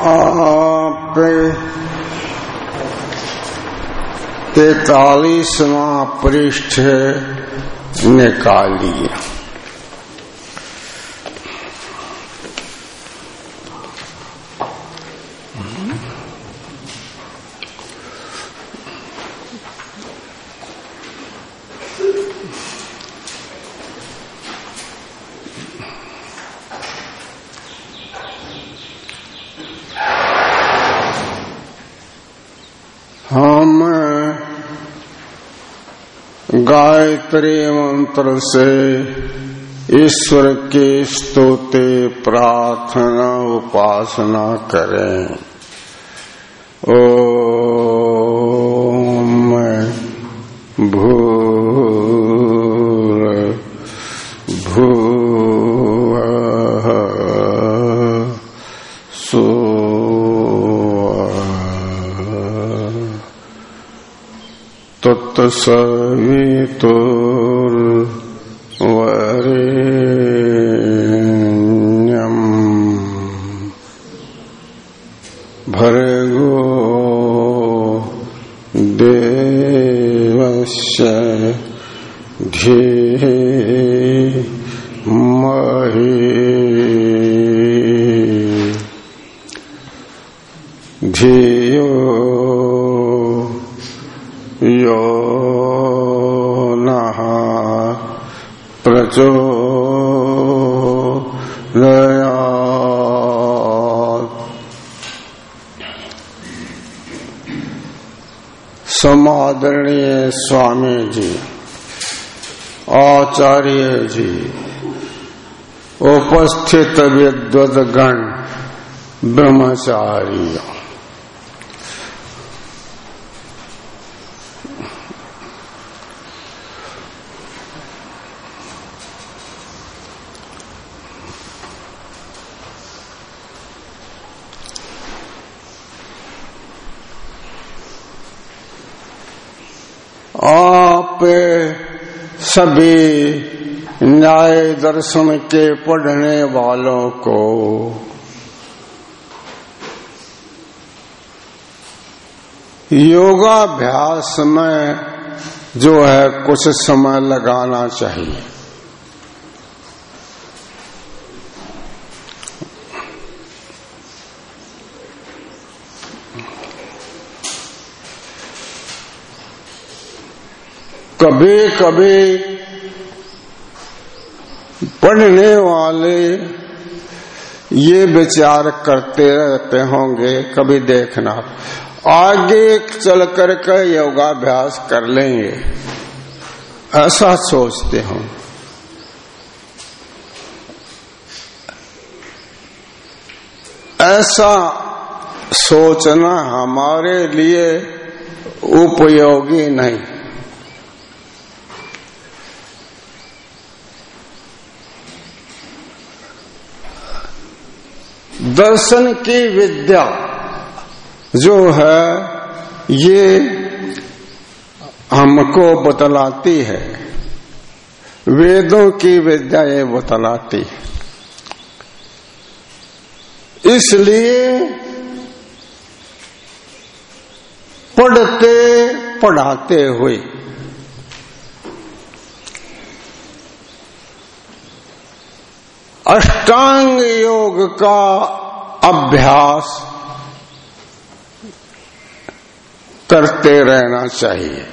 आप तैतालीसवा पृष्ठ निकालिए। गायत्री मंत्र से ईश्वर के स्तुति प्रार्थना उपासना करें। ओ भू भू तत्सवितुर्वरेण्यम् धीमहि धियो यो नः प्रचोदयात्। समादरणीय स्वामी जी आचार्य जी उपस्थित विद्वदगण ब्रह्मचारी आप सभी न्याय दर्शन के पढ़ने वालों को योगाभ्यास में जो है कुछ समय लगाना चाहिए। कभी कभी पढ़ने वाले ये विचार करते रहते होंगे, कभी देखना। आगे चल कर के योगाभ्यास कर लेंगे। ऐसा सोचते हो। ऐसा सोचना हमारे लिए उपयोगी नहीं। दर्शन की विद्या जो है, ये हमको बतलाती है। वेदों की विद्या ये बतलाती है। इसलिए पढ़ते पढ़ाते हुए अष्टांग योग का अभ्यास करते रहना चाहिए।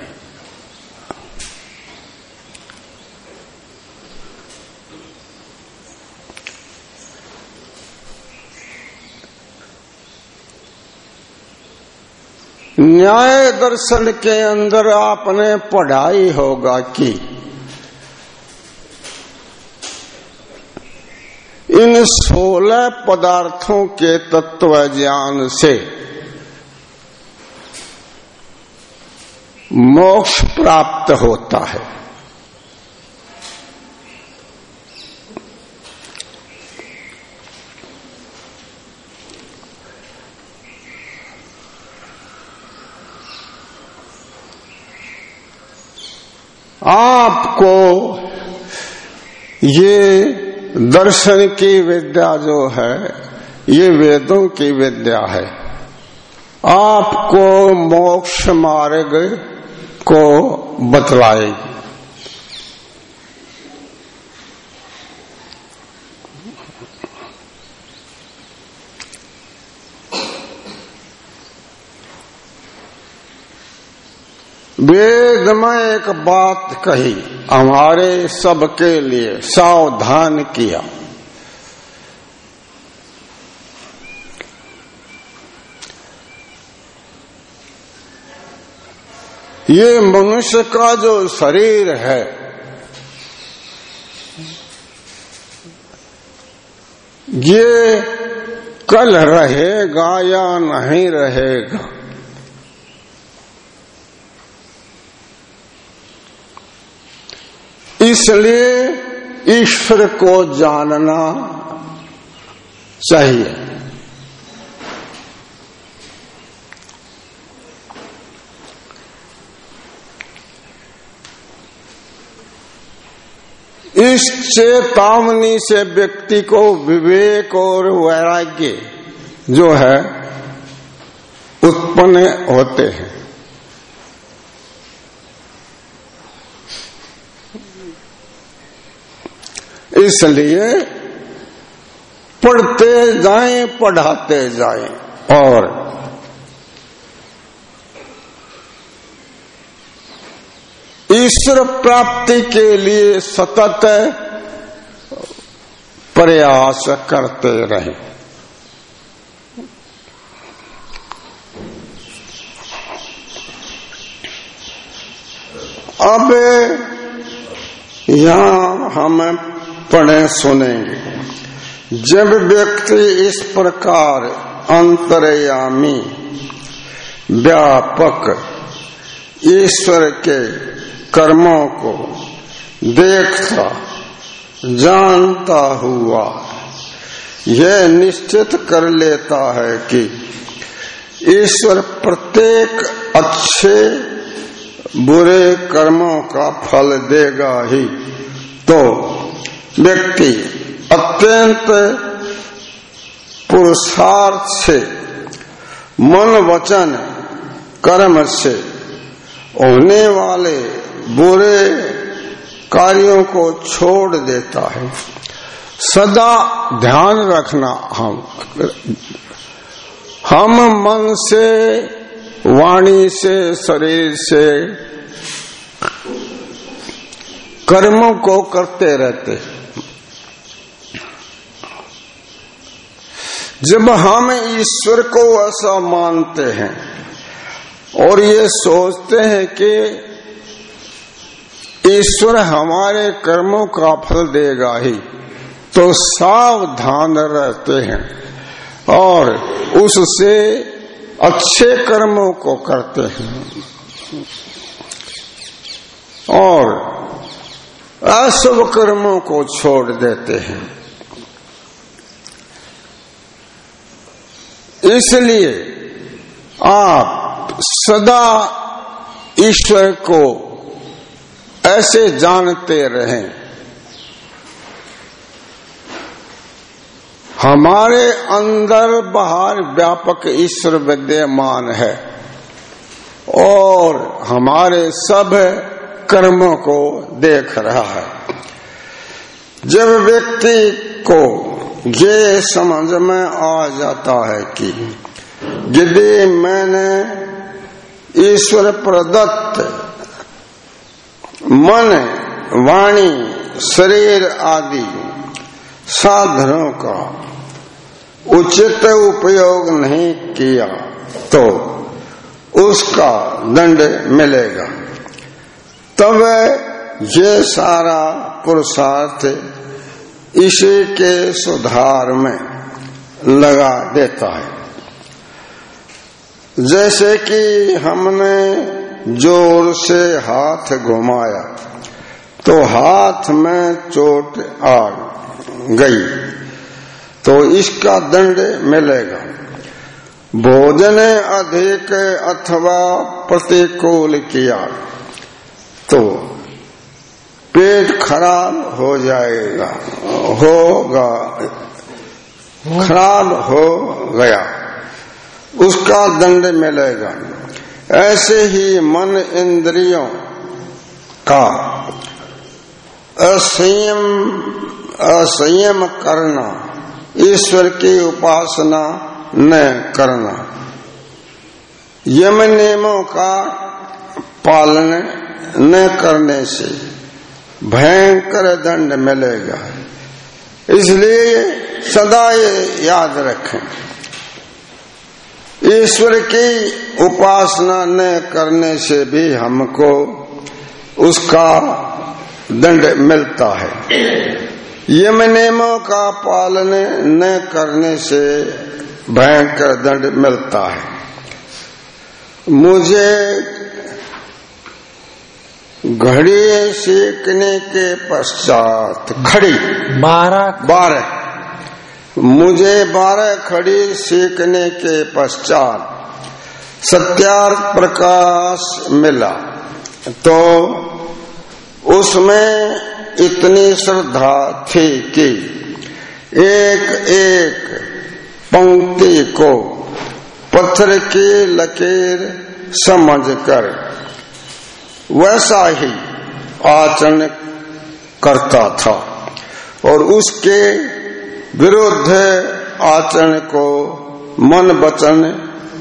न्याय दर्शन के अंदर आपने पढ़ाई होगा कि इन सोलह पदार्थों के तत्व ज्ञान से मोक्ष प्राप्त होता है। आपको ये दर्शन की विद्या जो है, ये वेदों की विद्या है। आपको मोक्ष मार्ग को बतलाएगी। वेद में एक बात कही, हमारे सबके लिए सावधान किया। ये मनुष्य का जो शरीर है, ये कल रहेगा या नहीं रहेगा? इसलिए ईश्वर को जानना चाहिए। इस चेतावनी से व्यक्ति को विवेक और वैराग्य जो है उत्पन्न होते हैं। इसलिए पढ़ते जाएँ, पढ़ाते जाएँ। और ईश्वर प्राप्ति के लिए सतत प्रयास करते रहे। अब यहाँ हम पढ़े, सुनेंगे। जब व्यक्ति इस प्रकार अंतरयामी, व्यापक ईश्वर के कर्मों को देखता, जानता हुआ, यह निश्चित कर लेता है कि ईश्वर प्रत्येक अच्छे, बुरे कर्मों का फल देगा ही। तो व्यक्ति अत्यंत पुरुषार्थ से, मन वचन, कर्म से, होने वाले बुरे कार्यों को छोड़ देता है। सदा ध्यान रखना हम। हम मन से, वाणी से, शरीर से कर्मों को करते रहते हैं। जब हम ईश्वर को ऐसा मानते हैं और ये सोचते हैं कि ईश्वर हमारे कर्मों का फल देगा ही तो सावधान रहते हैं और उससे अच्छे कर्मों को करते हैं। और अशुभ कर्मों को छोड़ देते हैं। इसलिए आप सदा ईश्वर को ऐसे जानते रहें। हमारे अंदर बाहर व्यापक ईश्वर विद्यमान है और हमारे सब कर्मों को देख रहा है। जब व्यक्ति को ये समझ में आ जाता है कि यदि मैंने ईश्वर प्रदत्त मन, वाणी, शरीर आदि साधनों का उचित उपयोग नहीं किया तो उसका दंड मिलेगा। तब ये सारा पुरुषार्थ इसी के सुधार में लगा देता है। जैसे कि हमने ज़ोर से हाथ घुमाया तो हाथ में चोट आ गई तो इसका दंड मिलेगा। भोजन अधिक अथवा प्रतिकूल किया तो पेट खराब हो जाएगा, होगा, खराब हो गया, उसका दंड मिलेगा। ऐसे ही मन इंद्रियों का असंयम असंयम करना, ईश्वर की उपासना न करना, यम नियमों का पालन न करने से भयंकर दंड मिलेगा। इसलिए सदा ये याद रखें। ईश्वर की उपासना न करने से भी हमको उसका दंड मिलता है। यम नियमों का पालन न करने से भयंकर दंड मिलता है। मुझे घड़ी सीखने के पश्चात खड़ी। बारह। बारह। मुझे बारह खड़ी सीखने के पश्चात सत्यार्थ प्रकाश मिला। तो उसमें इतनी श्रद्धा थी कि एक एक पंक्ति को पत्थर की लकीर समझकर वैसा ही आचरण करता था और उसके विरुद्ध आचरण को मन वचन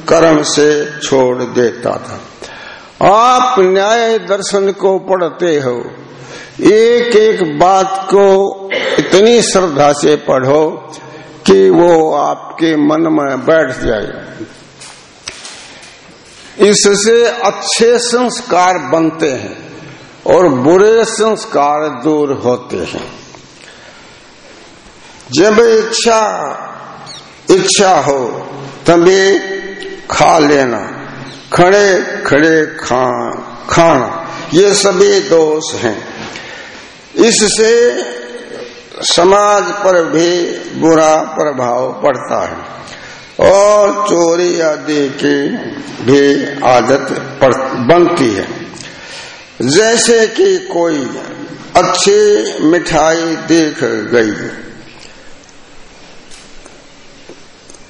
कर्म से छोड़ देता था। आप न्याय दर्शन को पढ़ते हो एक एक बात को इतनी श्रद्धा से पढ़ो कि वो आपके मन में बैठ जाए। इससे अच्छे संस्कार बनते हैं और बुरे संस्कार दूर होते हैं। जब इच्छा इच्छा हो, तभी खा लेना, खड़े खड़े खा, खाना, ये सभी दोष हैं। इससे समाज पर भी बुरा प्रभाव पड़ता है। और चोरी आदि की भी आदत बनती है। जैसे कि कोई अच्छी मिठाई देख गई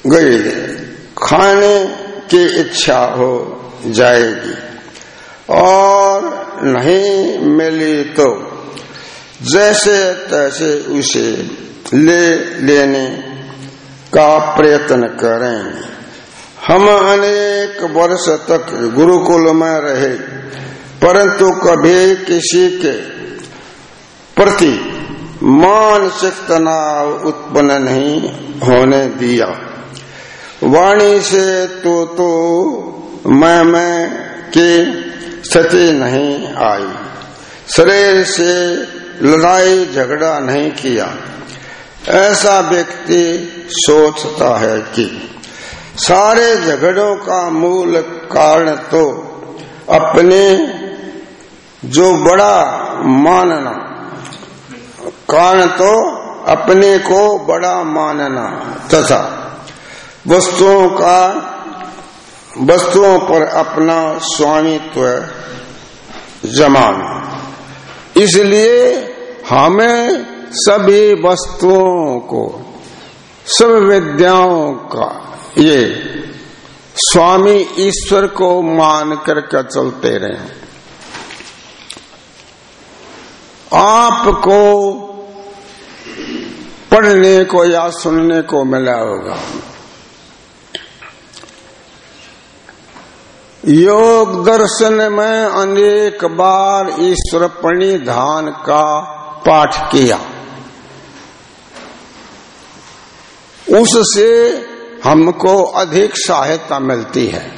गई, खाने की इच्छा हो जाएगी और नहीं मिली तो जैसे तैसे उसे ले लेने का प्रयत्न करें हम अनेक वर्ष तक गुरुकुल में रहे, परंतु कभी किसी के प्रति मानसिक तनाव उत्पन्न नहीं होने दिया। वाणी से तो तो मैं मैं की स्थिति नहीं आई। शरीर से लड़ाई, झगड़ा नहीं किया। ऐसा व्यक्ति सोचता है कि सारे झगड़ों का मूल कारण तो अपने जो बड़ा मानना, कारण तो अपने को बड़ा मानना तथा वस्तुओं का, वस्तुओं पर अपना स्वामित्व जमाना। इसलिए हमें सभी वस्तुओं को सब विद्याओं का, ये स्वामी ईश्वर को मान करके चलते रहे। आपको पढ़ने को या सुनने को मिला होगा। योग दर्शन में अनेक बार ईश्वर प्रणिधान का पाठ किया। उससे हमको अधिक सहायता मिलती है।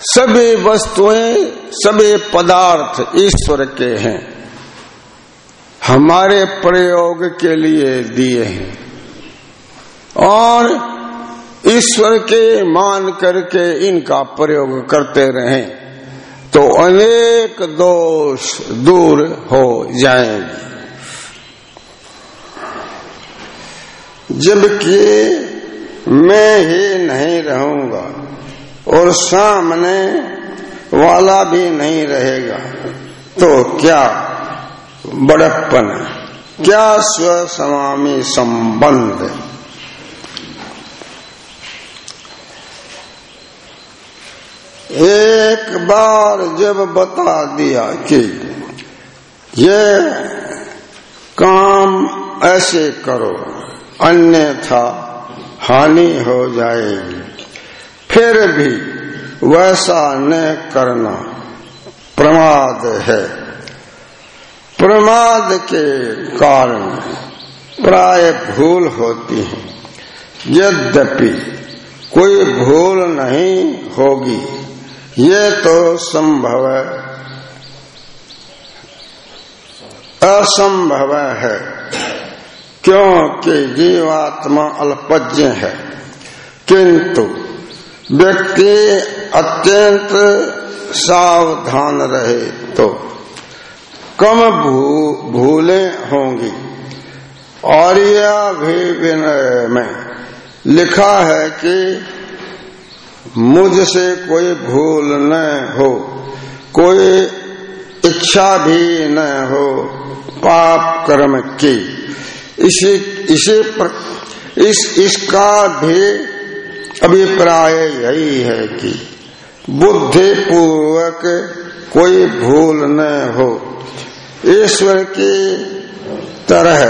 सभी वस्तुएँ, सभी पदार्थ ईश्वर के हैं। हमारे प्रयोग के लिए दिए हैं। और ईश्वर के मान करके इनका प्रयोग करते रहें तो अनेक दोष दूर हो जाएँगे। जबकि मैं ही नहीं रहूँगा और सामने वाला भी नहीं रहेगा। तो क्या बड़प्पन क्या स्वसमामी संबंध? एक बार जब बता दिया कि ये काम ऐसे करो अन्यथा हानि हो जाएगी। फिर भी वैसा न करना प्रमाद है। प्रमाद के कारण प्राय भूल होती है। यद्यपि कोई भूल नहीं होगी, ये तो संभव असंभव है। क्योंकि जीवात्मा अल्पज्ञ है। किंतु व्यक्ति अत्यंत सावधान रहे तो कम भू, भूले होंगी। और यह भी विनय में लिखा है कि मुझसे कोई भूल न हो कोई इच्छा भी न हो पाप कर्म की। इसी इसी पर, इस इसका भी अभिप्राय यही है कि बुद्धि पूर्वक कोई भूल न हो। ईश्वर की तरह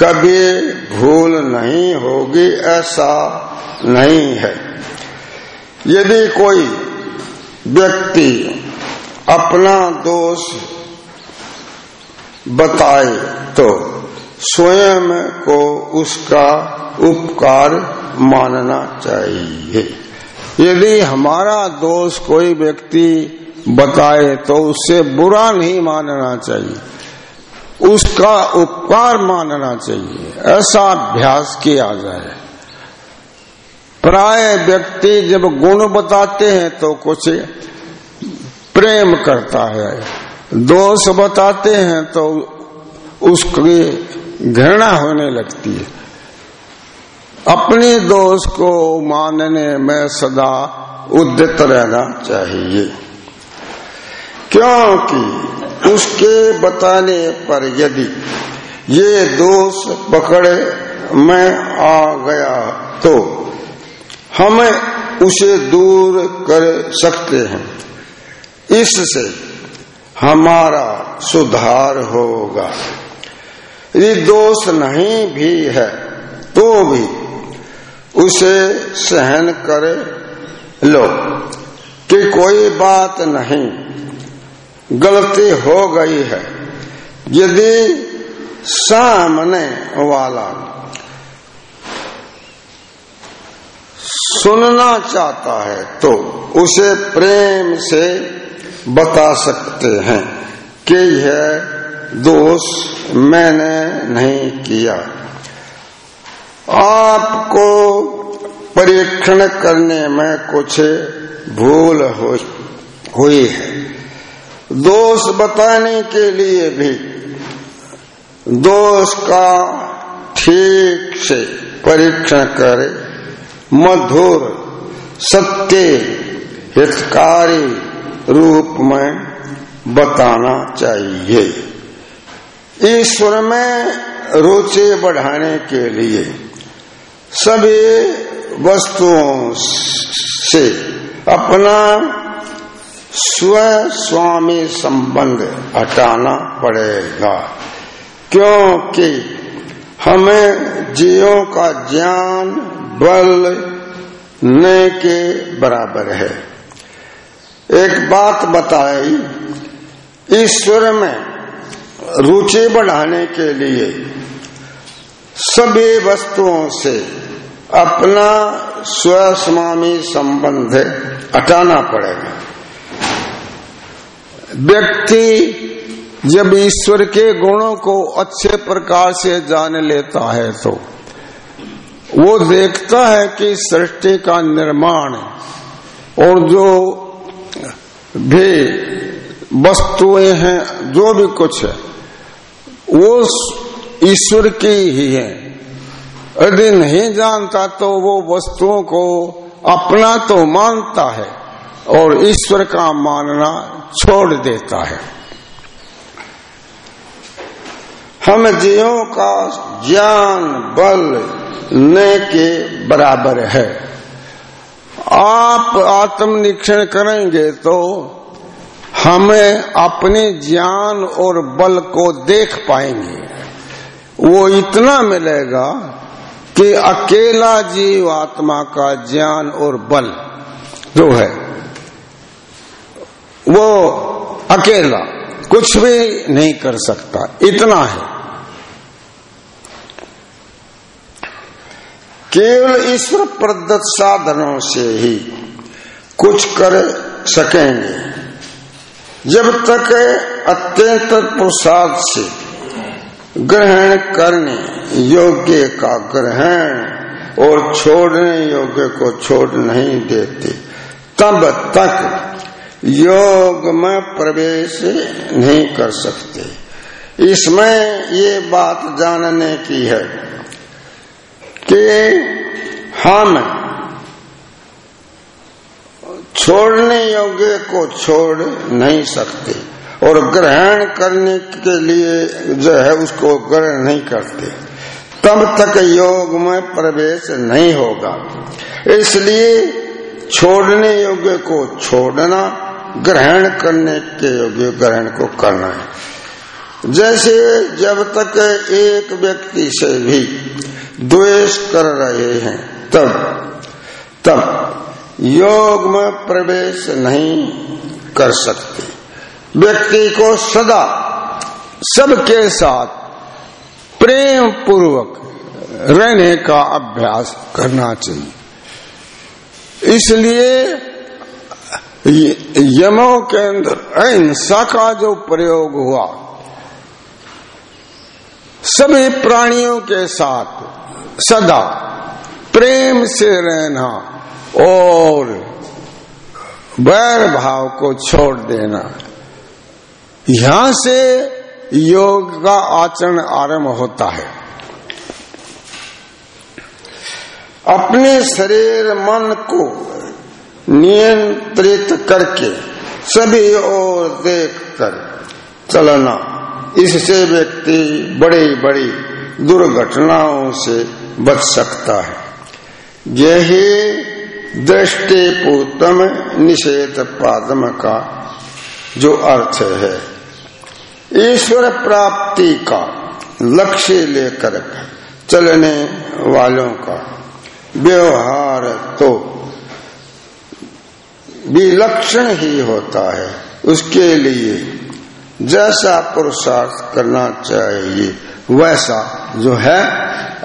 कभी भूल नहीं होगी ऐसा नहीं है। यदि कोई व्यक्ति अपना दोष बताए तो स्वयं को उसका उपकार मानना चाहिए। यदि हमारा दोष कोई व्यक्ति बताए तो उससे बुरा नहीं मानना चाहिए। उसका उपकार मानना चाहिए। ऐसा अभ्यास किया जाए। प्राय व्यक्ति जब गुण बताते हैं तो कुछ प्रेम करता है। दोष बताते हैं तो उसकी घृणा होने लगती है। अपने दोष को मानने में सदा उद्यत रहना चाहिए। क्योंकि उसके बताने पर यदि ये दोष पकड़े में आ गया तो हम उसे दूर कर सकते हैं। इससे हमारा सुधार होगा। यदि दोष नहीं भी है तो भी उसे सहन कर लो। कि कोई बात नहीं, गलती हो गई है। यदि सामने वाला सुनना चाहता है तो उसे प्रेम से बता सकते हैं कि यह दोष मैंने नहीं किया। आपको परीक्षण करने में कुछ भूल हुई है। दोष बताने के लिए भी दोष का ठीक से परीक्षण करे, मधुर, सत्य, हितकारी रूप में बताना चाहिए। ईश्वर में रुचि बढ़ाने के लिए सभी वस्तुओं से अपना स्व स्वामी संबंध हटाना पड़ेगा। क्योंकि हमें जीवों का ज्ञान बल न के बराबर है। एक बात बताई, ईश्वर में रुचि बढ़ाने के लिए सभी वस्तुओं से अपना स्वस्वामी संबंध हटाना पड़ेगा। व्यक्ति जब ईश्वर के गुणों को अच्छे प्रकार से जान लेता है तो वो देखता है कि सृष्टि का निर्माण और जो भी वस्तुएँ हैं, जो भी कुछ है वो ईश्वर की ही है। यदि नहीं जानता तो वो वस्तुओं को अपना तो मानता है और ईश्वर का मानना छोड़ देता है। हम जीवों का ज्ञान, बल न के बराबर है। आप आत्मनिरीक्षण करेंगे तो हमें अपने ज्ञान और बल को देख पाएँगे। वो इतना मिलेगा कि अकेला जीव आत्मा का ज्ञान और बल जो है, वो अकेला कुछ भी नहीं कर सकता। इतना है। केवल ईश्वर प्रदत्त साधनों से ही कुछ कर सकेंगे। जब तक अत्यंत प्रसाद से ग्रहण करने योग्य का ग्रहण और छोड़ने योग्य को छोड़ नहीं देते, तब तक योग में प्रवेश नहीं कर सकते। इसमें ये बात जानने की है कि हम छोड़ने योग्य को छोड़ नहीं सकते और ग्रहण करने के लिए जो है उसको ग्रहण नहीं करते। तब तक योग में प्रवेश नहीं होगा। इसलिए छोड़ने योग्य को छोड़ना, ग्रहण करने के योग्य ग्रहण को करना है। जैसे जब तक एक व्यक्ति से भी द्वेष कर रहे हैं, तब तब योग में प्रवेश नहीं कर सकते। व्यक्ति को सदा सबके साथ प्रेम पूर्वक रहने का अभ्यास करना चाहिए। इसलिए यमों के अंदर अहिंसा का जो प्रयोग हुआ, सभी प्राणियों के साथ सदा प्रेम से रहना और वैर भाव को छोड़ देना। यहाँ से योग का आचरण आरंभ होता है। अपने शरीर मन को नियंत्रित करके सभी ओर देख कर चलना, इससे व्यक्ति बड़ी बड़ी दुर्घटनाओं से बच सकता है। यही दृष्टि पूतम निषेध पादम का जो अर्थ है। ईश्वर प्राप्ति का लक्ष्य लेकर चलने वालों का व्यवहार तो विलक्षण ही होता है। उसके लिए जैसा पुरुषार्थ करना चाहिए, वैसा जो है,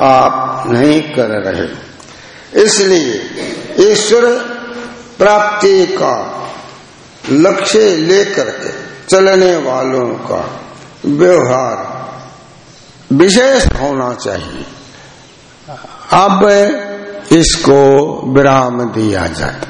आप नहीं कर रहे। इसलिए ईश्वर प्राप्ति का लक्ष्य लेकर के चलने वालों का व्यवहार विशेष होना चाहिए। अब इसको विराम दिया जाए।